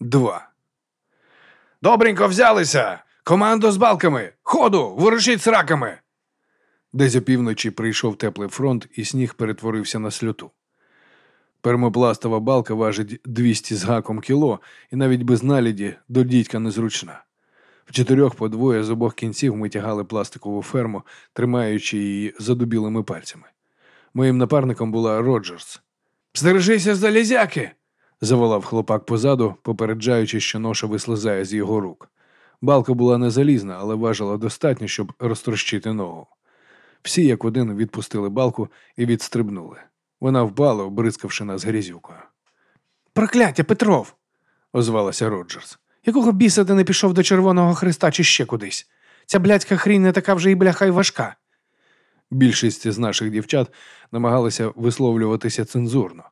2. Добренько взялися. Командо з балками. Ходу, ворушіть сраками. Десь опівночі прийшов теплий фронт, і сніг перетворився на сльоту. Пермопластова балка важить 200 з гаком кіло, і навіть без наліді до дідька незручна. В чотирьох по двоє з обох кінців ми тягали пластикову ферму, тримаючи її задубілими пальцями. Моїм напарником була Роджерс. Стережися, залізяки! Заволав хлопак позаду, попереджаючи, що ноша вислизає з його рук. Балка була не залізна, але важила достатньо, щоб розтрощити ногу. Всі, як один, відпустили балку і відстрибнули. Вона впала, обризкавши нас грязюкою. Прокляття, Петров! озвалася Роджерс. Якого біса ти не пішов до Червоного Христа чи ще кудись? Ця блядська хрінь не така вже і бляха й важка. Більшість з наших дівчат намагалися висловлюватися цензурно,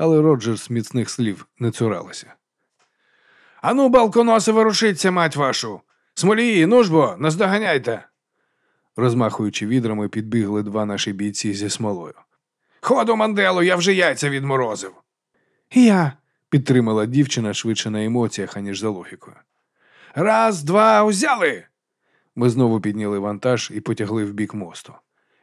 але Роджерс міцних слів не цуралася. Ану, балконоси, ворушиться, мать вашу! Смолії, ну ж бо, наздоганяйте. Розмахуючи відрами, підбігли два наші бійці зі смолою. Ходу, манделу, я вже яйця відморозив. Я, підтримала дівчина швидше на емоціях, аніж за логікою. Раз, два, узяли. Ми знову підняли вантаж і потягли в бік мосту.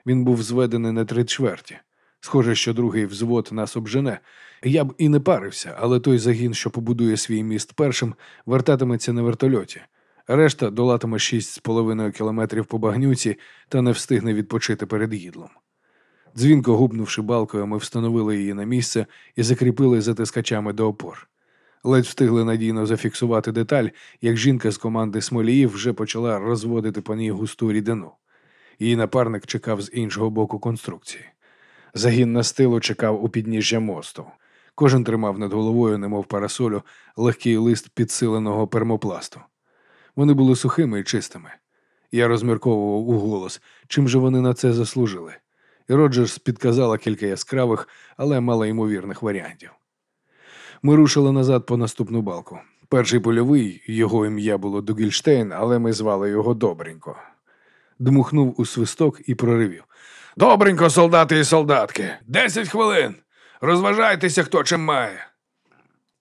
Він був зведений на три чверті. Схоже, що другий взвод нас обжене. Я б і не парився, але той загін, що побудує свій міст першим, вертатиметься на вертольоті. Решта долатиме шість з половиною кілометрів по багнюці та не встигне відпочити перед їдлом. Дзвінко гупнувши балкою, ми встановили її на місце і закріпили затискачами до опор. Ледь встигли надійно зафіксувати деталь, як жінка з команди Смоліїв вже почала розводити по ній густу рідину. Її напарник чекав з іншого боку конструкції. Загін на стилу чекав у підніжжя мосту. Кожен тримав над головою, немов парасолю, легкий лист підсиленого пермопласту. Вони були сухими і чистими. Я розмірковував у голос, чим же вони на це заслужили. І Роджерс підказала кілька яскравих, але малоймовірних варіантів. Ми рушили назад по наступну балку. Перший польовий, його ім'я було Дугільштейн, але ми звали його Добренько. Дмухнув у свисток і проривів. Добренько, солдати і солдатки, десять хвилин. Розважайтеся, хто чим має.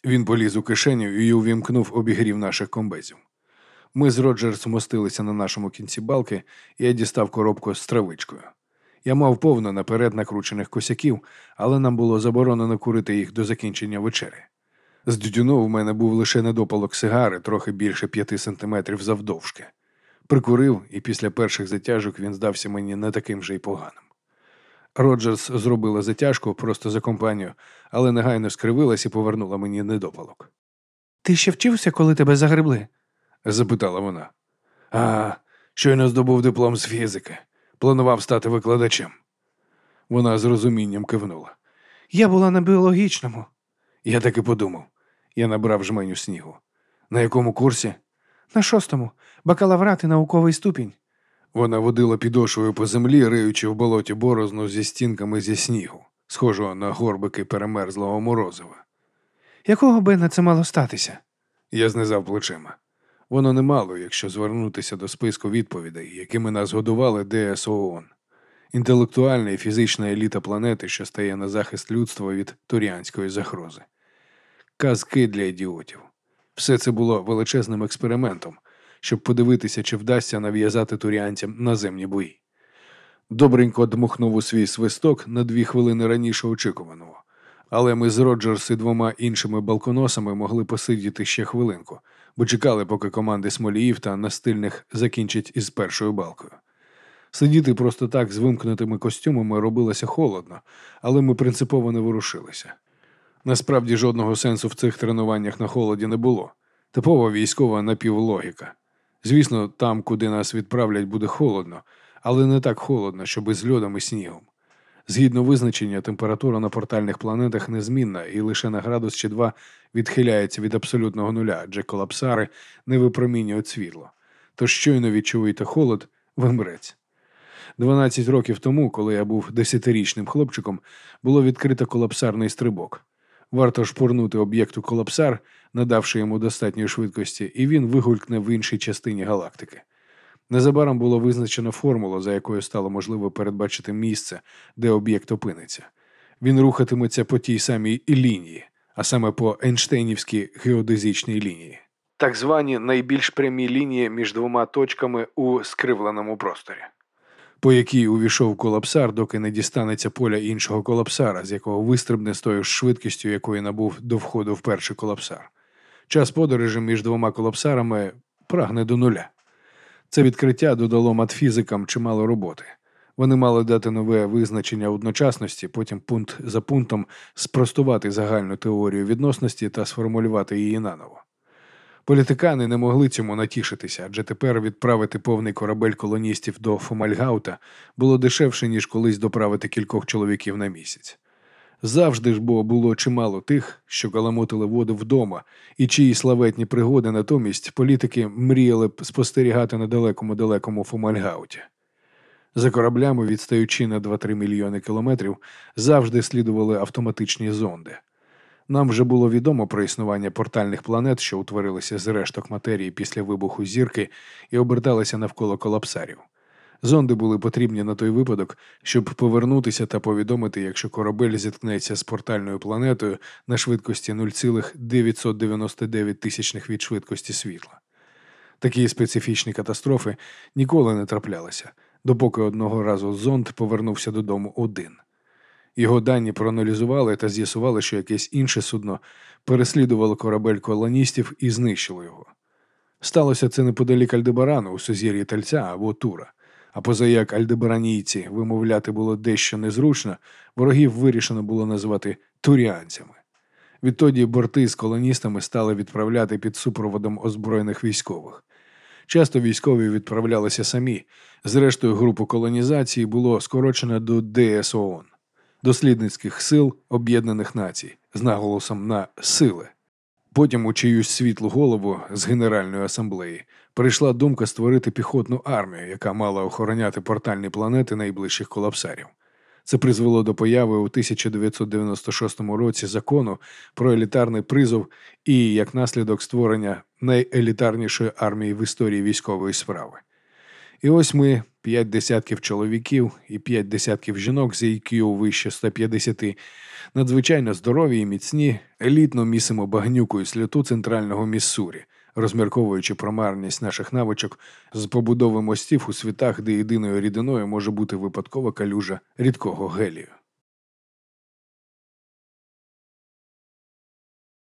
Він поліз у кишеню і увімкнув обігрів наших комбезів. Ми з Роджерс мостилися на нашому кінці балки, і я дістав коробку з травичкою. Я мав повно наперед накручених косяків, але нам було заборонено курити їх до закінчення вечері. З дюдюну в мене був лише недопалок сигари, трохи більше п'яти сантиметрів завдовжки. Прикурив, і після перших затяжок він здався мені не таким же й поганим. Роджерс зробила затяжку просто за компанію, але негайно скривилась і повернула мені недопалок. Ти ще вчився, коли тебе загребли? запитала вона. А, щойно здобув диплом з фізики. Планував стати викладачем. Вона з розумінням кивнула. Я була на біологічному. Я так і подумав. Я набрав жменю снігу. На якому курсі? На шостому. Бакалаврат і науковий ступінь. Вона водила підошвою по землі, риючи в болоті борозну зі стінками зі снігу, схожого на горбики перемерзлого морозива. Якого би на це мало статися? Я знизав плечима. Воно немало, якщо звернутися до списку відповідей, якими нас годували ДС ООН. інтелектуальна і фізична еліта планети, що стає на захист людства від туріанської загрози. Казки для ідіотів. Все це було величезним експериментом, щоб подивитися, чи вдасться нав'язати туріанцям наземні бої. Добренько дмухнув у свій свисток на дві хвилини раніше очікуваного, але ми з Роджерс і двома іншими балконосами могли посидіти ще хвилинку, бо чекали, поки команди Смоліїв та настильних закінчать із першою балкою. Сидіти просто так з вимкнутими костюмами робилося холодно, але ми принципово не ворушилися. Насправді жодного сенсу в цих тренуваннях на холоді не було. Типова військова напівлогіка. Звісно, там, куди нас відправлять, буде холодно, але не так холодно, щоб із льодом і снігом. Згідно визначення, температура на портальних планетах незмінна і лише на градус чи два відхиляється від абсолютного нуля, адже колапсари не випромінюють світло. Тож щойно відчуєте холод, вимрець. 12 років тому, коли я був десятирічним хлопчиком, було відкрито колапсарний стрибок. Варто шпурнути об'єкту колапсар, надавши йому достатньої швидкості, і він вигулькне в іншій частині галактики. Незабаром було визначено формулу, за якою стало можливо передбачити місце, де об'єкт опиниться. Він рухатиметься по тій самій лінії, а саме по Ейнштейнівській геодезичній лінії. Так звані найбільш прямі лінії між двома точками у скривленому просторі, по якій увійшов колапсар, доки не дістанеться поля іншого колапсара, з якого вистрибне з тою ж швидкістю, якої набув до входу в перший колапсар. Час подорожі між двома колапсарами прагне до нуля. Це відкриття додало матфізикам чимало роботи. Вони мали дати нове визначення одночасності, потім пункт за пунктом спростувати загальну теорію відносності та сформулювати її наново. Політикани не могли цьому натішитися, адже тепер відправити повний корабель колоністів до Фомальгаута було дешевше, ніж колись доправити кількох чоловіків на місяць. Завжди ж бо було чимало тих, що каламутили воду вдома, і чиї славетні пригоди натомість політики мріяли б спостерігати на далекому далекому Фомальгауті. За кораблями, відстаючи на 2-3 мільйони кілометрів, завжди слідували автоматичні зонди. Нам вже було відомо про існування портальних планет, що утворилися з решток матерії після вибуху зірки і оберталися навколо колапсарів. Зонди були потрібні на той випадок, щоб повернутися та повідомити, якщо корабель зіткнеться з портальною планетою на швидкості 0,999 тисячних від швидкості світла. Такі специфічні катастрофи ніколи не траплялися, допоки одного разу зонд повернувся додому один. Його дані проаналізували та з'ясували, що якесь інше судно переслідувало корабель колоністів і знищило його. Сталося це неподалік Альдебарану у сузір'ї Тальця або Тура. А позаяк альдебаранійці вимовляти було дещо незручно, ворогів вирішено було назвати туріанцями. Відтоді борти з колоністами стали відправляти під супроводом озброєних військових. Часто військові відправлялися самі. Зрештою, групу колонізації було скорочено до ДСООН – дослідницьких сил Об'єднаних Націй з наголосом на сили. Потім у чиюсь світлу голову з Генеральної асамблеї прийшла думка створити піхотну армію, яка мала охороняти портальні планети найближчих колапсарів. Це призвело до появи у 1996 році закону про елітарний призов і, як наслідок, створення найелітарнішої армії в історії військової справи. І ось ми, п'ять десятків чоловіків і п'ять десятків жінок з IQ вище 150, надзвичайно здорові і міцні, елітно місимо багнюкою сльоту центрального Міссурі, розмірковуючи про марність наших навичок з побудови мостів у світах, де єдиною рідиною може бути випадкова калюжа рідкого гелію.